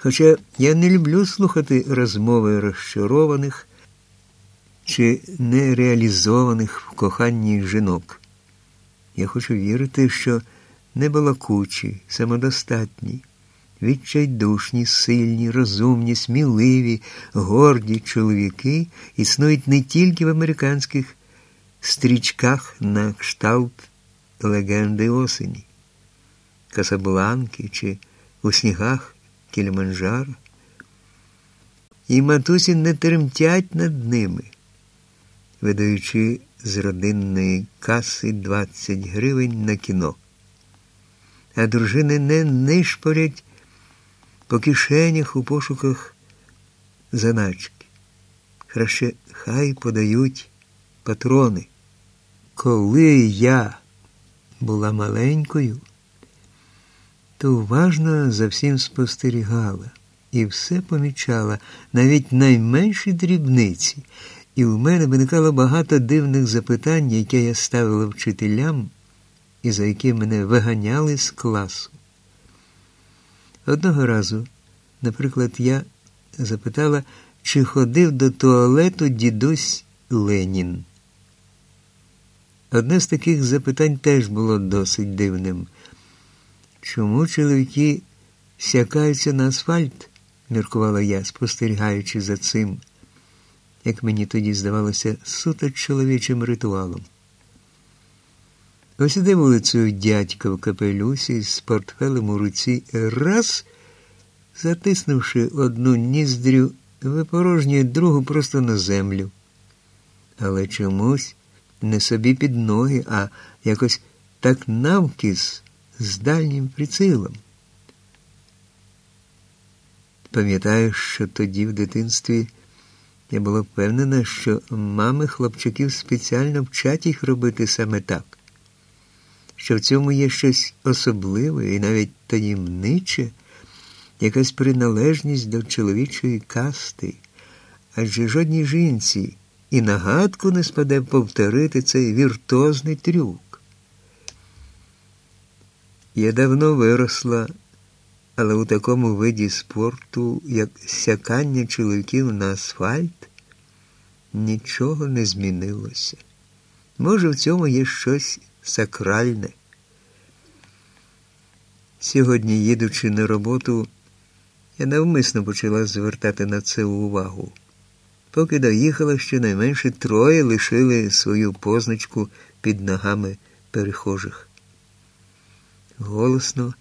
Хоча я не люблю слухати розмови розчарованих чи нереалізованих в коханні жінок. Я хочу вірити, що небалакучі, самодостатні, відчайдушні, сильні, розумні, сміливі, горді чоловіки існують не тільки в американських стрічках на кшталт легенди осені, Касабланки чи у снігах Кіліманджаро. І матусі не тремтять над ними, видаючи з родинної каси 20 гривень на кіно. А дружини не нишпорять по кишенях у пошуках заначки. Краще хай подають патрони. Коли я була маленькою, то уважно за всім спостерігала і все помічала, навіть найменші дрібниці, і в мене виникало багато дивних запитань, які я ставила вчителям, і за які мене виганяли з класу. Одного разу, наприклад, я запитала, чи ходив до туалету дідусь Ленін. Одне з таких запитань теж було досить дивним. Чому чоловіки сякаються на асфальт? міркувала я, спостерігаючи за цим, як мені тоді здавалося, суто чоловічим ритуалом. Ось іде вулицею дядька в капелюсі з портфелем у руці, раз, затиснувши одну ніздрю, випорожнює другу просто на землю. Але чомусь не собі під ноги, а якось так навкіс з дальнім прицілом. Пам'ятаю, що тоді в дитинстві я була впевнена, що мами хлопчиків спеціально вчать їх робити саме так, що в цьому є щось особливе і навіть таємниче, якась приналежність до чоловічої касти, адже жодній жінці і нагадку не спаде повторити цей віртозний трюк. Я давно виросла, але у такому виді спорту, як сякання чоловіків на асфальт, нічого не змінилося. Може, в цьому є щось сакральне. Сьогодні, їдучи на роботу, я навмисно почала звертати на це увагу. Поки доїхала, щонайменше троє лишили свою позначку під ногами перехожих. Голосно,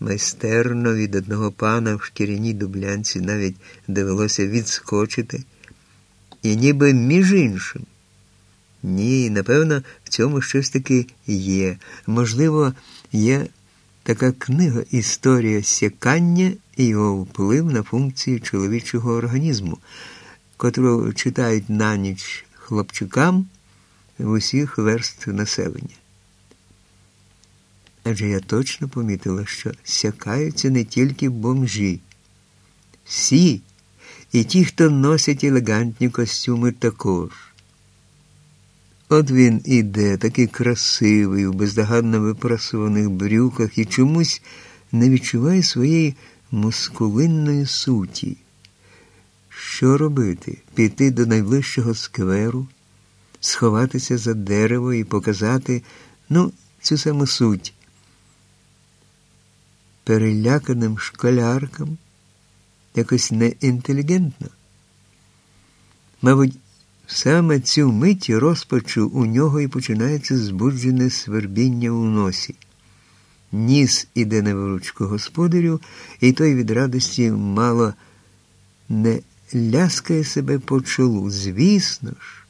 майстерно від одного пана в шкіряній дублянці навіть довелося відскочити. І ніби між іншим. Ні, напевно, в цьому щось таки є. Можливо, є така книга Історія сякання і його вплив на функції чоловічого організму котру читають на ніч хлопчикам в усіх верст населення. Адже я точно помітила, що сякаються не тільки бомжі. Всі, і ті, хто носять елегантні костюми також. От він іде, такий красивий, у бездоганно випрасуваних брюках і чомусь не відчуває своєї мускулинної суті. Що робити? Піти до найближчого скверу, сховатися за дерево і показати, ну, цю саму суть. Переляканим школяркам якось неінтелігентно. Мабуть, саме цю мить розпачу у нього і починається збуджене свербіння у носі. Ніс іде на виручку господарю, і той від радості мало не ляскає себе по чолу. Звісно ж,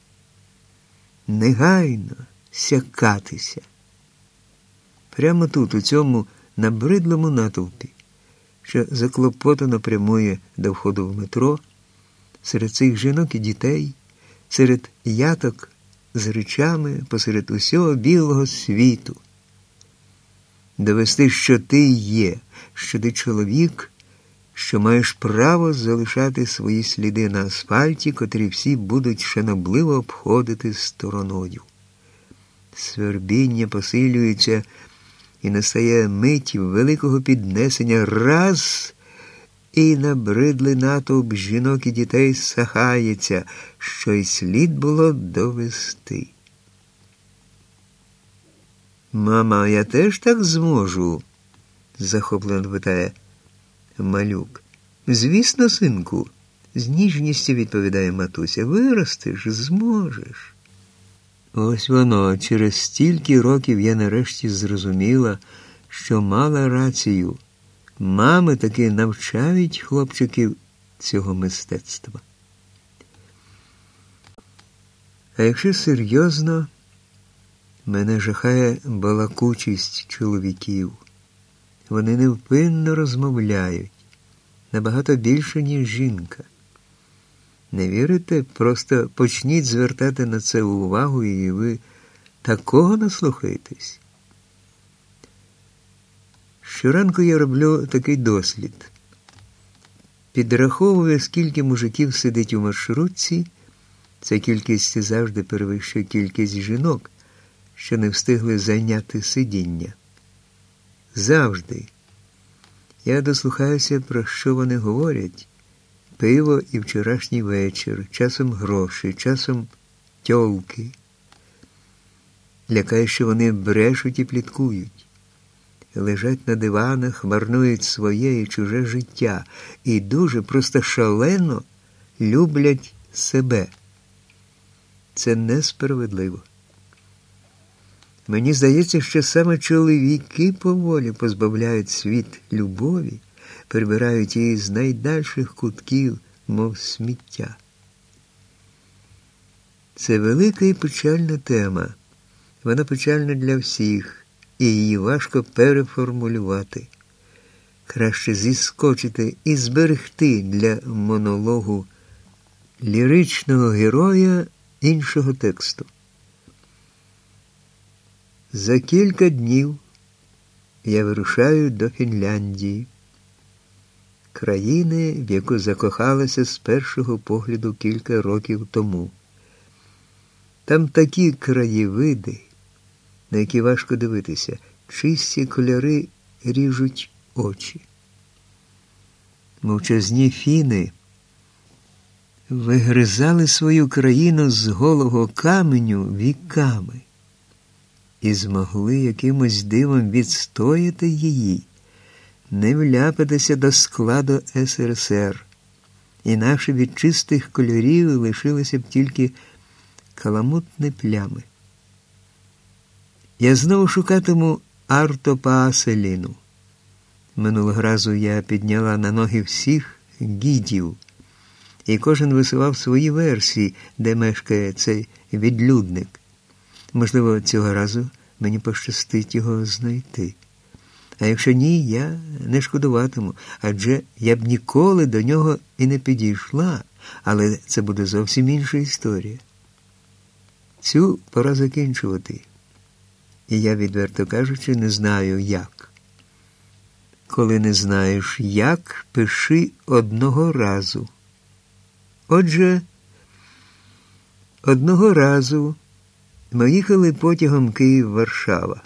негайно сякатися. Прямо тут, у цьому набридлому натовпі, що заклопотано прямує до входу в метро, серед цих жінок і дітей, серед яток з речами посеред усього білого світу. Довести, що ти є, що ти чоловік що маєш право залишати свої сліди на асфальті, котрі всі будуть шанобливо обходити стороною. Свербіння посилюється і настає мить великого піднесення раз, і набридлий натовп жінок і дітей сахається, що й слід було довести. Мама, я теж так зможу? захоплено питає малюк. Звісно, синку, з ніжністю відповідає матуся. Виростеш, зможеш. Ось воно, через стільки років я нарешті зрозуміла, що мала рацію. Мами таки навчають хлопчиків цього мистецтва. А якщо серйозно, мене жахає балакучість чоловіків. Вони невпинно розмовляють набагато більше, ніж жінка. Не вірите? Просто почніть звертати на це увагу, і ви такого наслухаєтесь. Щоранку я роблю такий дослід. Підраховую, скільки мужиків сидить у маршрутці, ця кількість завжди перевищує кількість жінок, що не встигли зайняти сидіння. Завжди. Я дослухаюся, про що вони говорять. Пиво і вчорашній вечір, часом гроші, часом тьолки. Лякає, що вони брешуть і пліткують, лежать на диванах, марнують своє і чуже життя і дуже просто шалено люблять себе. Це несправедливо. Мені здається, що саме чоловіки поволі позбавляють світ любові, прибирають її з найдальших кутків, мов сміття. Це велика і печальна тема. Вона печальна для всіх, і її важко переформулювати. Краще зіскочити і зберегти для монологу ліричного героя іншого тексту. За кілька днів я вирушаю до Фінляндії, країни, в яку закохалася з першого погляду кілька років тому. Там такі краєвиди, на які важко дивитися, чисті кольори ріжуть очі. Мовчазні фіни вигризали свою країну з голого каменю віками і змогли якимось дивом відстояти її, не вляпатися до складу СРСР, інакше від чистих кольорів лишилися б тільки каламутні плями. Я знову шукатиму артопааселіну. Минулого разу я підняла на ноги всіх гідів, і кожен висував свої версії, де мешкає цей відлюдник. Можливо, цього разу мені пощастить його знайти. А якщо ні, я не шкодуватиму, адже я б ніколи до нього і не підійшла, але це буде зовсім інша історія. Цю пора закінчувати. І я, відверто кажучи, не знаю як. Коли не знаєш як, пиши одного разу. Отже, одного разу. Ми їхали потягом Київ-Варшава.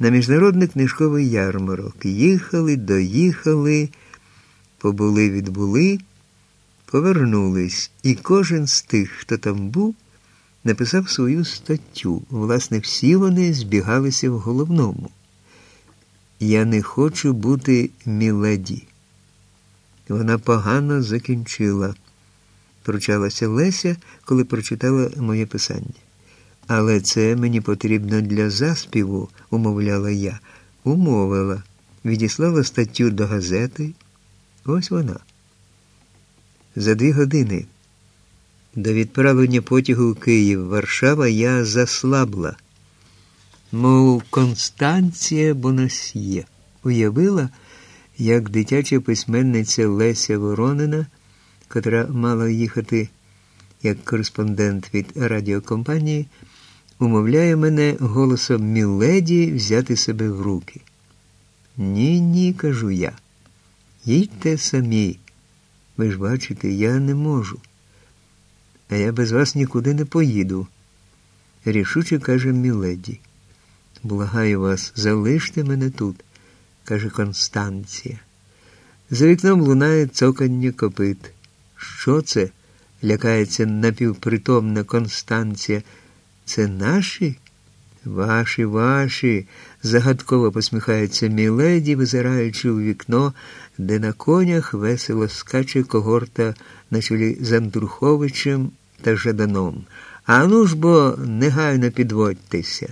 На міжнародний книжковий ярмарок. Їхали, доїхали, побули, відбули, повернулись, і кожен з тих, хто там був, написав свою статтю. Власне, всі вони збігалися в головному. Я не хочу бути міледі. Вона погано закінчила, прочалася Леся, коли прочитала моє писання. Але це мені потрібно для заспіву, умовляла я. Умовила, відіслала статтю до газети. Ось вона. За дві години до відправлення потягу Київ Варшава я заслабла, мов Констанція Бонасьє. Уявила, як дитяча письменниця Леся Воронина, котра мала їхати як кореспондент від радіокомпанії умовляє мене голосом Міледі взяти себе в руки. Ні, ні, кажу я. Їдьте самі. Ви ж бачите, я не можу. А я без вас нікуди не поїду. Рішуче каже Міледі. Благаю вас, залиште мене тут, каже Констанція. За вікном лунає цокання копит. Що це? лякається напівпритомна Констанція. Це наші? Ваші, ваші, загадково посміхається Міледі, визираючи у вікно, де на конях весело скаче когорта на чолі з Андруховичем та Жаданом. А ну ж бо негайно підводьтеся.